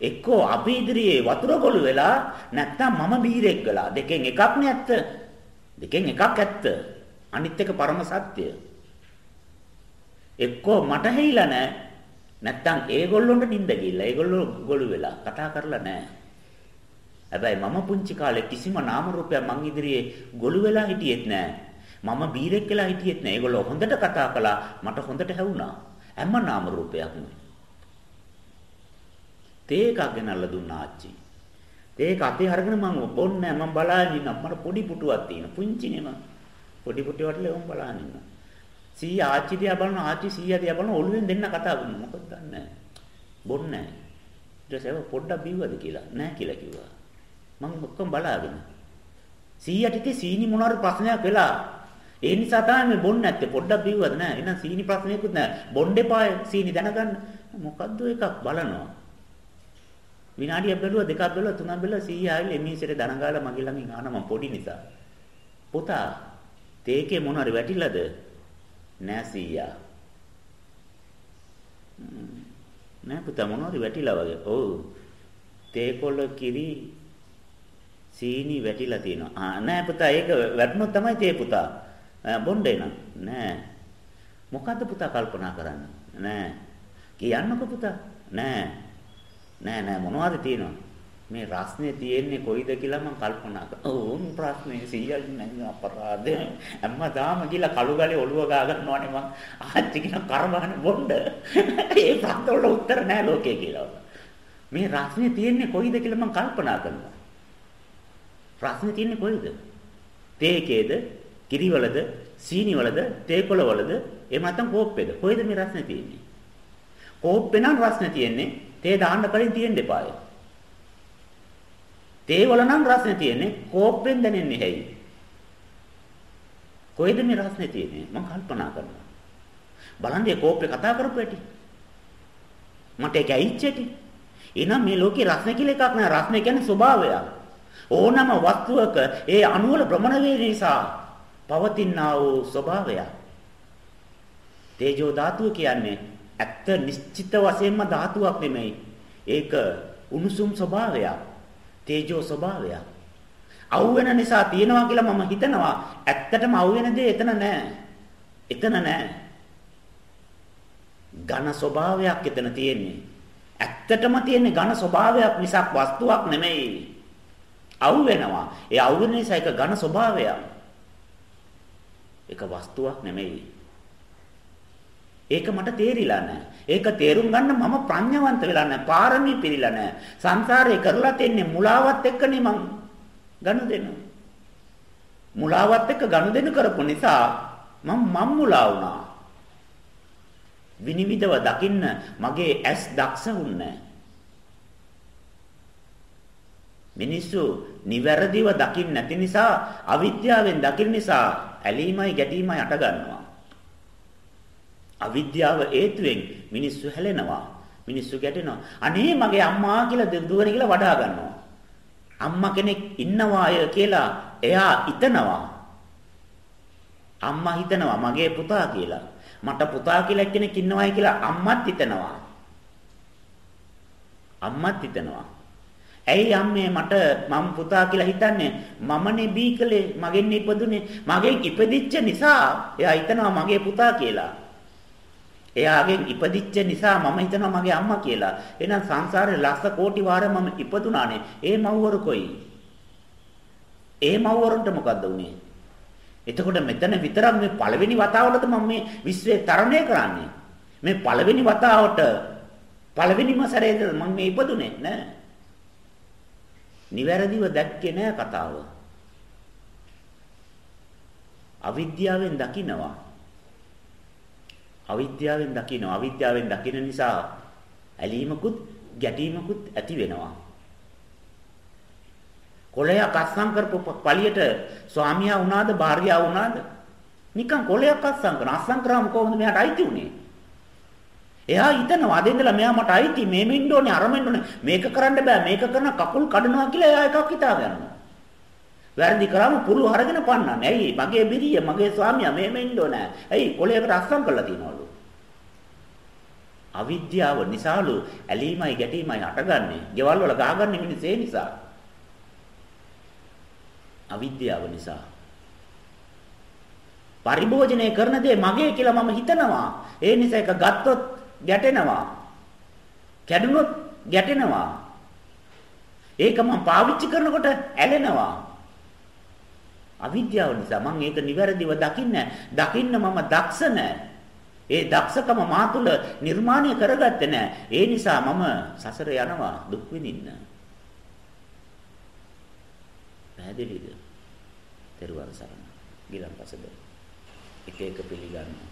එක්කෝ අපි ඉදිරියේ වතුර ගොළු වෙලා නැත්තම් මම බීරෙක් ගලා දෙකෙන් එකක් නේ ඇත්ත. දෙකෙන් එකක් ඇත්ත. අනිත් එක පරම සත්‍ය. එක්කෝ මට හේිලා නෑ. නැත්තම් ඒගොල්ලොන්ට නිින්ද ගිහිල්ලා ඒගොල්ලෝ ගොළු වෙලා කතා කරලා නෑ. හැබැයි මම පුංචි කාලේ කිසිම නාම රූපයක් මං ඉදිරියේ ගොළු වෙලා හිටියෙත් නෑ. මම බීරෙක් වෙලා හිටියෙත් නෑ. ඒගොල්ලෝ හොඳට කතා කළා. මට හොඳට හැවුණා. හැම නාම රූපයක්ම. තේ එකක් ගෙනල්ලා දුන්නා ආච්චි. ඒක අතේ අරගෙන මම බොන්නේ මම බලාගෙන ඉන්නවා. මට පොඩි පුටුවක් තියෙනවා. පුංචිනේ මම. පොඩි පුටුවට ලෙවම් බලාගෙන ඉන්නවා. සීයා ආච්චි දිහා බලන ආච්චි සීයා දිහා බලන ඔළුවෙන් දෙන්න කතා කරනවා. මොකද දන්නේ බොන්නේ නැහැ. ඊට පස්සේ පොඩ්ඩක් බිව්වද කියලා. නැහැ කියලා කිව්වා. මම ඔක්කොම බලාගෙන. සීයාට ඉතින් සීනි මොනවාරි ප්‍රශ්නයක් වෙලා. ඒ නිසා තමයි මේ බොන්නේ නැත්තේ. පොඩ්ඩක් බිව්වද නැහැ. එහෙනම් සීනි ප්‍රශ්නයක්වත් නැහැ. බොන්න එපා සීනි දැනගන්න. මොකද්ද එකක් බලනවා. විනාඩියක් බැලුවා දෙකක් බැලුවා තුනක් බැලුවා සීයා ආවිල එමීසෙට දනගාලා මගේ ළඟින් ආන මම පොඩි නිසා. පුතා තේකේ මොනවාරි වැටිලාද? නෑ සීයා. නෑ පුතා මොනවාරි වැටිලා වගේ. ඔව්. තේකොළ කිරි සීනි වැටිලා තියෙනවා. ආ නෑ පුතා ඒක වැටුනොත් තමයි තේ පුතා. බොණ්ඩේ නම් නෑ. මොකද්ද පුතා කල්පනා කරන්නේ? නෑ. කියන්නකෝ පුතා. නෑ. නෑ නෑ මොනවද තියෙනවා? මේ රස්නේ තියෙන්නේ කොයිද කියලා මම කල්පනා කරා. ඕන් ප්‍රශ්නේ සීයල් නෑ අපරාධය. අම්මා දාම ගිහලා කළු ගලේ ඔළුව ගා ගන්නවනේ මං ආච්චි කියන කරබහන බොණ්ඩ. ඒ ප්‍රශ්න වල උත්තර නෑ ලෝකේ කියලා. මේ රස්නේ තියෙන්නේ කොයිද කියලා මම කල්පනා කරනවා. රස්නේ තියෙන්නේ කොයිද? තේකේද, කිරිවලද, සීනිවලද, තේකොළවලද, එහෙම නැත්නම් කෝප්පේද? කොයිද මේ රස්නේ තියෙන්නේ? කෝප්පේ නම් රස්නේ තියෙන්නේ. තේ දාන්න කලින් තියෙන්න එපායි. තේ වල නම් රසනේ තියෙන්නේ කෝප්පෙන් දැනෙන්නේ හැයි. කොයිද මේ රසනේ තියෙන්නේ මම කල්පනා කරනවා. බලන්න මේ කෝප්පේ කතා කරපු ඇටි. මට ඒක ඇයිච්ච ඇටි. එහෙනම් මේ ලෝකේ රසනේ කියලා එකක් නෑ. රසනේ කියන්නේ ස්වභාවයක්. ඕනම වස්තුවක ඒ අණුවල භ්‍රමණ වේ නිසා පවතිනා වූ ස්වභාවයක්. තේජෝ ධාතුව කියන්නේ ඇත්ත නිශ්චිත වශයෙන්ම ධාතුවක් නෙමෙයි. ඒක උණුසුම් ස්වභාවයක්. තේජෝ ස්වභාවයක්. අවුවෙන නිසා තියෙනවා කියලා මම හිතනවා. ඇත්තටම අවුවෙන දේ එතන නෑ. එතන නෑ. ඝන ස්වභාවයක් එතන තියෙන්නේ. ඇත්තටම තියෙන්නේ ඝන ස්වභාවයක් මිසක් වස්තුවක් නෙමෙයි. අවු වෙනවා. ඒ අවු වෙන නිසා ඒක ඝන ස්වභාවයක්. ඒක වස්තුවක් නෙමෙයි. ඒක මට තේරිලා නැහැ. ඒක තේරුම් ගන්න මම ප්‍රඥාවන්ත වෙලා නැහැ. පාරමී පිරීලා නැහැ. සංසාරේ කරලා තින්නේ මුලාවත් එක්කනේ මං ගනුදෙනු. මුලාවත් එක්ක ගනුදෙනු කරපු නිසා මම මම් මුලා වුණා. විනිවිදව දකින්න මගේ ඇස් දක්ෂ වුණේ මිනිස්සු නිවැරදිව දකින්න නැති නිසා අවිද්‍යාවෙන් දකින්න නිසා ඇලීමයි ගැටීමයි අට ගන්නවා. අවිද්‍යාව හේතුවෙන් මිනිස්සු හැලෙනවා. මිනිස්සු ගැටෙනවා. අනේ මගේ අම්මා කියලා දුවන කියලා වඩා ගන්නවා. අම්මා කෙනෙක් ඉන්නවාය කියලා එයා හිතනවා. අම්මා හිතනවා මගේ පුතා කියලා. මට පුතා කියලා කෙනෙක් ඉන්නවායි කියලා අම්මත් හිතනවා. අම්මත් හිතනවා. ඇයි අම්මේ මට මම පුතා කියලා හිතන්නේ මමනේ බීකලේ මගෙන් ඉපදුනේ මගෙන් ඉපදිච්ච නිසා එයා හිතනවා මගේ පුතා කියලා එයාගෙන් ඉපදිච්ච නිසා මම හිතනවා මගේ අම්මා කියලා. එහෙනම් සංසාරේ ලක්ෂ කෝටි වාර මම ඉපදුනානේ. ඒ මව්වරු කොයි? ඒ මව්වරුන්ට මොකද්ද උනේ? එතකොට මෙතන විතරක් මේ පළවෙනි වතාවලද මම මේ විශ්වය තරණය කරන්නේ. මේ පළවෙනි වතාවට පළවෙනිම සැරේද මම මේ ඉපදුනේ නෑ. නිවැරදිව දැක්කේ නෑ කතාව. අවිද්‍යාවෙන් දකින්නවා. අවිද්‍යාවෙන් දකිනවා. අවිද්‍යාවෙන් දකින නිසා ඇලීමකුත් ගැටීමකුත් ඇති වෙනවා. කොළයක් අස්සම් කරපු පළියට ස්වාමියා වුණාද භාර්යාව වුණාද? නිකන් කොළයක් අස්සම් කරන අස්සම් කරාම කොහොමද මෙයාට අයිති උනේ? එයා හිතනවා අද ඉඳලා මෙයා මට අයිති මේ මෙන්න ඕනේ අර මෙන්න ඕනේ මේක කරන්න බෑ මේක කරන කකුල් කඩනවා කියලා එයා එකක් හිතා ගන්නවා. වැරදි කරාම පුරු අරගෙන පන්නන්නේ. ඇයි මගේ බිරිය මගේ ස්වාමියා මේ මෙන්න ඕනේ. ඇයි කොළයකට අස්සම් කරලා තියනවලු. අවිද්‍යාව නිසාලු ඇලීමයි ගැටීමයි අටගන්නේ. ගෙවල් වල ගහගන්නේ මිනිස් ඒ නිසා. අවිද්‍යාව නිසා. පරිභෝජනය කරන දේ මගේ කියලා මම හිතනවා. ඒ නිසා ඒක ගත්තොත් ගැටෙනවා. කැඩුනොත් ගැටෙනවා. ඒක මම පාවිච්චි කරනකොට ඇලෙනවා. අවිද්‍යාව නිසා මම ඒක නිවැරදිව දකින්නේ දකින්න මම දක්ෂ නැහැ. ඒ දක්ෂකම මා තුළ නිර්මාණය කරගත්තේ නැහැ. ඒ නිසා මම සසර යනවා දුක් විඳින්න. පැහැදිලිද? තෙරුවන් සරණ. ගිලන්පසද එක එක පිළිගන්නවා.